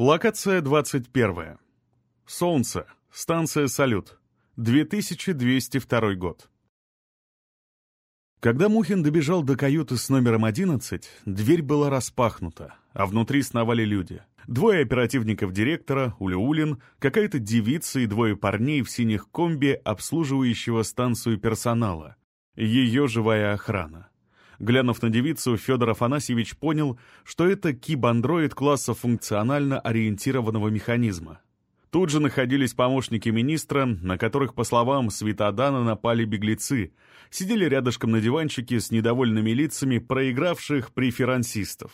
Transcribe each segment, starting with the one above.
Локация 21. Солнце. Станция «Салют». 2202 год. Когда Мухин добежал до каюты с номером 11, дверь была распахнута, а внутри сновали люди. Двое оперативников директора, Улеулин, какая-то девица и двое парней в синих комби, обслуживающего станцию персонала. Ее живая охрана. Глянув на девицу, Федор Афанасьевич понял, что это киб-андроид класса функционально ориентированного механизма. Тут же находились помощники министра, на которых, по словам Светодана, напали беглецы, сидели рядышком на диванчике с недовольными лицами проигравших преферансистов.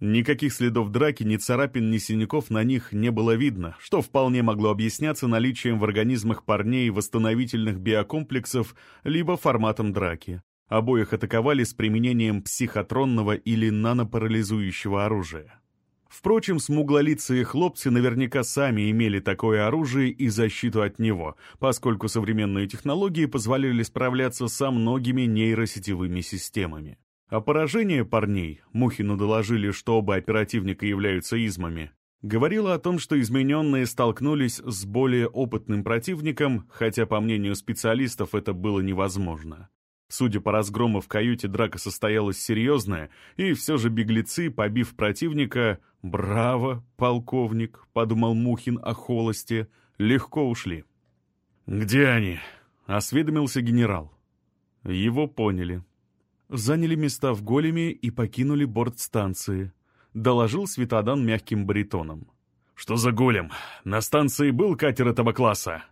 Никаких следов драки, ни царапин, ни синяков на них не было видно, что вполне могло объясняться наличием в организмах парней восстановительных биокомплексов либо форматом драки. Обоих атаковали с применением психотронного или нанопарализующего оружия. Впрочем, смуглолицые хлопцы наверняка сами имели такое оружие и защиту от него, поскольку современные технологии позволяли справляться со многими нейросетевыми системами. А поражение парней, Мухину доложили, что оба оперативника являются измами, говорило о том, что измененные столкнулись с более опытным противником, хотя, по мнению специалистов, это было невозможно. Судя по разгрому в каюте, драка состоялась серьезная, и все же беглецы, побив противника, «Браво, полковник», — подумал Мухин о холосте, — легко ушли. «Где они?» — осведомился генерал. Его поняли. Заняли места в големе и покинули борт станции. Доложил Светодан мягким баритоном. «Что за голем? На станции был катер этого класса?»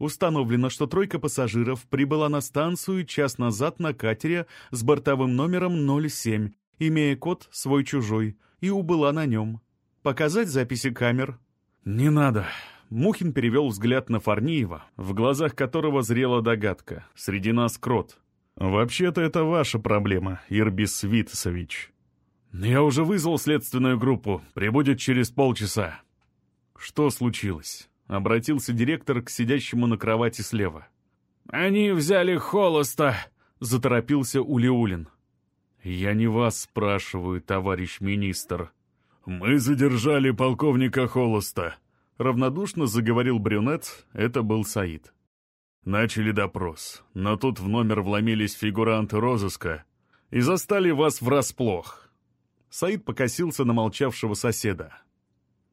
Установлено, что тройка пассажиров прибыла на станцию час назад на катере с бортовым номером 07, имея код свой-чужой, и убыла на нем. Показать записи камер? Не надо. Мухин перевел взгляд на Фарниева, в глазах которого зрела догадка. Среди нас крот. «Вообще-то это ваша проблема, Ирбис Витасович». «Я уже вызвал следственную группу. Прибудет через полчаса». «Что случилось?» Обратился директор к сидящему на кровати слева. «Они взяли холоста!» — заторопился Улиулин. «Я не вас спрашиваю, товарищ министр». «Мы задержали полковника Холоста», — равнодушно заговорил брюнет, это был Саид. Начали допрос, но тут в номер вломились фигуранты розыска и застали вас врасплох. Саид покосился на молчавшего соседа.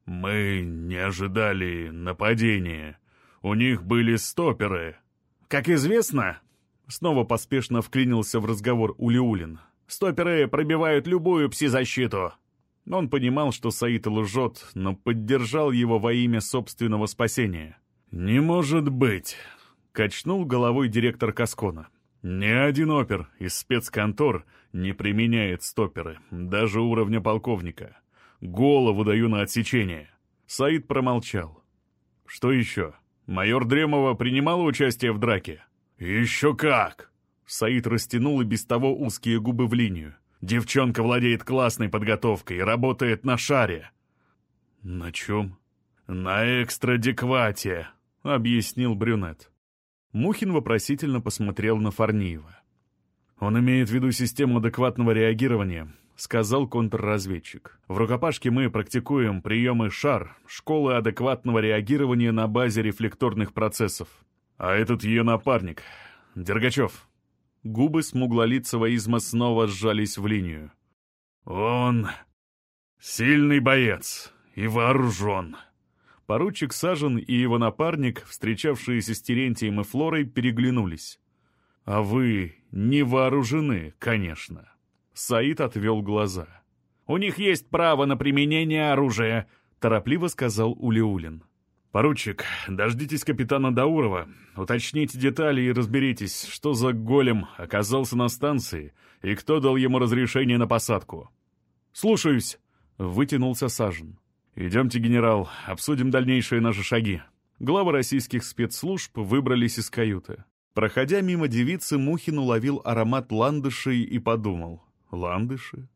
«Мы не ожидали нападения. У них были стоперы». «Как известно...» Снова поспешно вклинился в разговор Улиулин. «Стоперы пробивают любую пси-защиту». Он понимал, что Саид лжет, но поддержал его во имя собственного спасения. «Не может быть!» — качнул головой директор Каскона. «Ни один опер из спецконтор не применяет стоперы, даже уровня полковника. Голову даю на отсечение». Саид промолчал. «Что еще? Майор Дремова принимала участие в драке?» «Еще как!» Саид растянул и без того узкие губы в линию. «Девчонка владеет классной подготовкой и работает на шаре». «На чем?» «На экстрадеквате», — объяснил брюнет. Мухин вопросительно посмотрел на Фарниева. «Он имеет в виду систему адекватного реагирования, — сказал контрразведчик. «В рукопашке мы практикуем приемы ШАР, школы адекватного реагирования на базе рефлекторных процессов. А этот ее напарник, Дергачев». Губы смуглолицего изма снова сжались в линию. «Он сильный боец и вооружен». Поручик Сажен и его напарник, встречавшиеся с Терентием и Флорой, переглянулись. «А вы не вооружены, конечно». Саид отвел глаза. «У них есть право на применение оружия», — торопливо сказал Улиулин. «Поручик, дождитесь капитана Даурова, уточните детали и разберитесь, что за голем оказался на станции и кто дал ему разрешение на посадку». «Слушаюсь», — вытянулся Сажен. «Идемте, генерал, обсудим дальнейшие наши шаги». Главы российских спецслужб выбрались из каюты. Проходя мимо девицы, Мухин уловил аромат ландышей и подумал. Ландыши?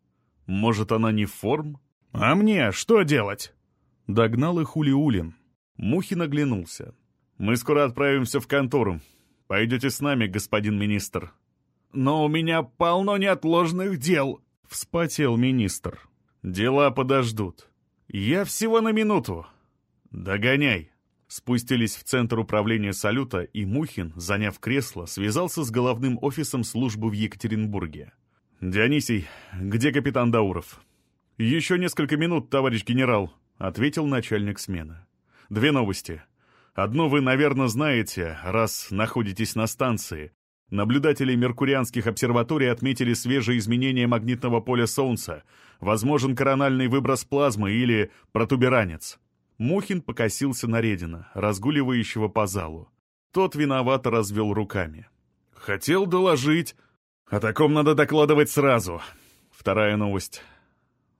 Может, она не форм? А мне что делать? Догнал их Улиулин. Мухин оглянулся. Мы скоро отправимся в контору. Пойдете с нами, господин министр. Но у меня полно неотложных дел, вспотел министр. Дела подождут. «Я всего на минуту!» «Догоняй!» Спустились в центр управления салюта, и Мухин, заняв кресло, связался с головным офисом службы в Екатеринбурге. «Дионисий, где капитан Дауров?» «Еще несколько минут, товарищ генерал», — ответил начальник смены. «Две новости. Одну вы, наверное, знаете, раз находитесь на станции. Наблюдатели меркурианских обсерваторий отметили свежие изменения магнитного поля Солнца, возможен корональный выброс плазмы или протуберанец. Мухин покосился на Редина, разгуливающего по залу. Тот виновато развел руками. «Хотел доложить. О таком надо докладывать сразу». Вторая новость.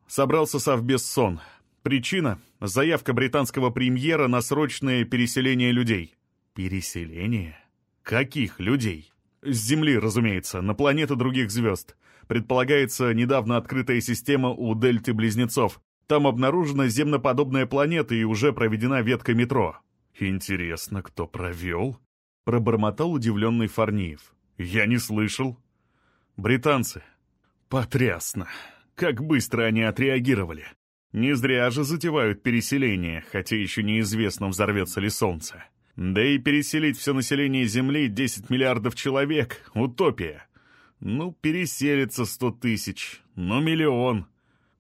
Собрался совбез сон. Причина — заявка британского премьера на срочное переселение людей. Переселение? Каких людей? С Земли, разумеется, на планеты других звезд. Предполагается недавно открытая система у Дельты-близнецов. Там обнаружена земноподобная планета и уже проведена ветка метро. Интересно, кто провел? Пробормотал удивленный Фарниев. Я не слышал. Британцы. Потрясно. Как быстро они отреагировали. Не зря же затевают переселение, хотя еще неизвестно, взорвется ли Солнце. Да и переселить все население Земли 10 миллиардов человек — утопия. Ну, переселится сто тысяч, ну, миллион.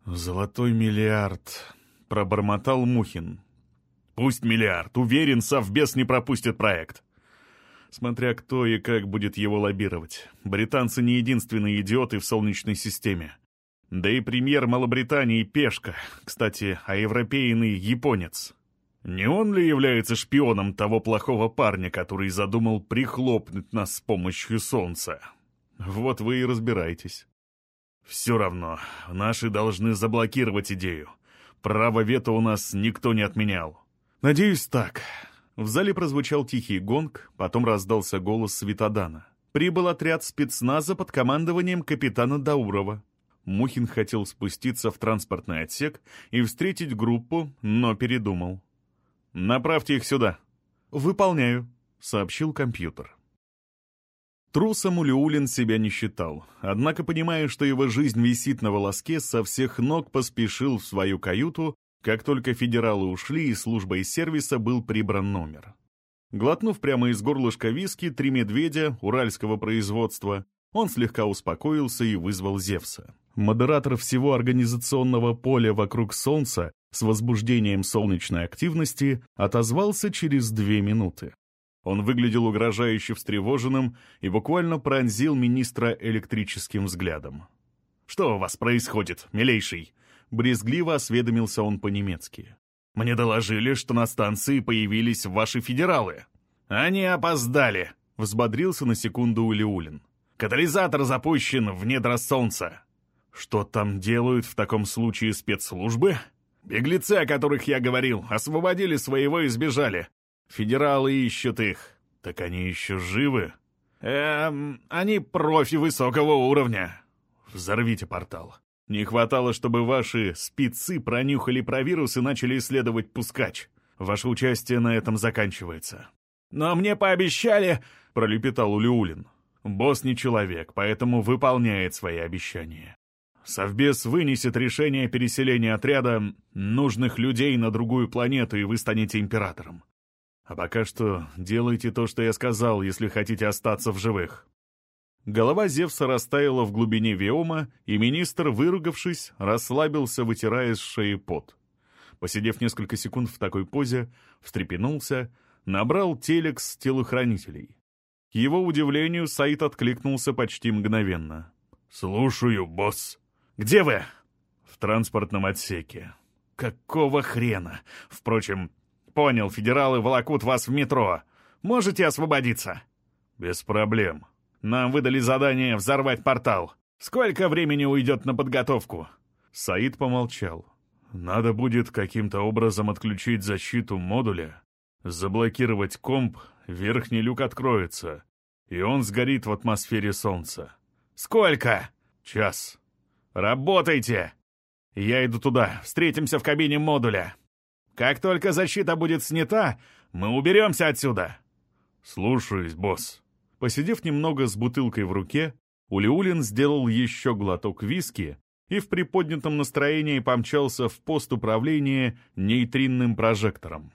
Золотой миллиард, — пробормотал Мухин. Пусть миллиард, уверен, Совбез не пропустит проект. Смотря кто и как будет его лоббировать. Британцы не единственные идиоты в Солнечной системе. Да и премьер Малобритании Пешка, кстати, а европейный японец. Не он ли является шпионом того плохого парня, который задумал прихлопнуть нас с помощью солнца? Вот вы и разбирайтесь. Все равно, наши должны заблокировать идею. Право вето у нас никто не отменял. Надеюсь, так. В зале прозвучал тихий гонг, потом раздался голос Светодана. Прибыл отряд спецназа под командованием капитана Даурова. Мухин хотел спуститься в транспортный отсек и встретить группу, но передумал. «Направьте их сюда». «Выполняю», — сообщил компьютер. Трусом Улиулин себя не считал, однако, понимая, что его жизнь висит на волоске, со всех ног поспешил в свою каюту, как только федералы ушли и службой сервиса был прибран номер. Глотнув прямо из горлышка виски три медведя уральского производства, он слегка успокоился и вызвал Зевса. Модератор всего организационного поля вокруг Солнца с возбуждением солнечной активности отозвался через две минуты. Он выглядел угрожающе встревоженным и буквально пронзил министра электрическим взглядом. «Что у вас происходит, милейший?» Брезгливо осведомился он по-немецки. «Мне доложили, что на станции появились ваши федералы». «Они опоздали», — взбодрился на секунду Улиулин. «Катализатор запущен в недра солнца». «Что там делают в таком случае спецслужбы?» «Беглецы, о которых я говорил, освободили своего и сбежали. Федералы ищут их. Так они еще живы?» «Эм, они профи высокого уровня». «Взорвите портал. Не хватало, чтобы ваши спецы пронюхали про вирус и начали исследовать пускач. Ваше участие на этом заканчивается». «Но мне пообещали...» — пролепетал Улиулин. «Босс не человек, поэтому выполняет свои обещания. Совбез вынесет решение переселения отряда нужных людей на другую планету, и вы станете императором. А пока что делайте то, что я сказал, если хотите остаться в живых». Голова Зевса растаяла в глубине виома, и министр, выругавшись, расслабился, вытирая с шеи пот. Посидев несколько секунд в такой позе, встрепенулся, набрал телекс телохранителей. К его удивлению, Саид откликнулся почти мгновенно. «Слушаю, босс». «Где вы?» «В транспортном отсеке». «Какого хрена? Впрочем, понял, федералы волокут вас в метро. Можете освободиться?» «Без проблем. Нам выдали задание взорвать портал. Сколько времени уйдет на подготовку?» Саид помолчал. «Надо будет каким-то образом отключить защиту модуля, заблокировать комп, верхний люк откроется, и он сгорит в атмосфере Солнца». «Сколько?» «Час». «Работайте!» «Я иду туда. Встретимся в кабине модуля. Как только защита будет снята, мы уберемся отсюда!» «Слушаюсь, босс». Посидев немного с бутылкой в руке, Улиулин сделал еще глоток виски и в приподнятом настроении помчался в пост управления нейтринным прожектором.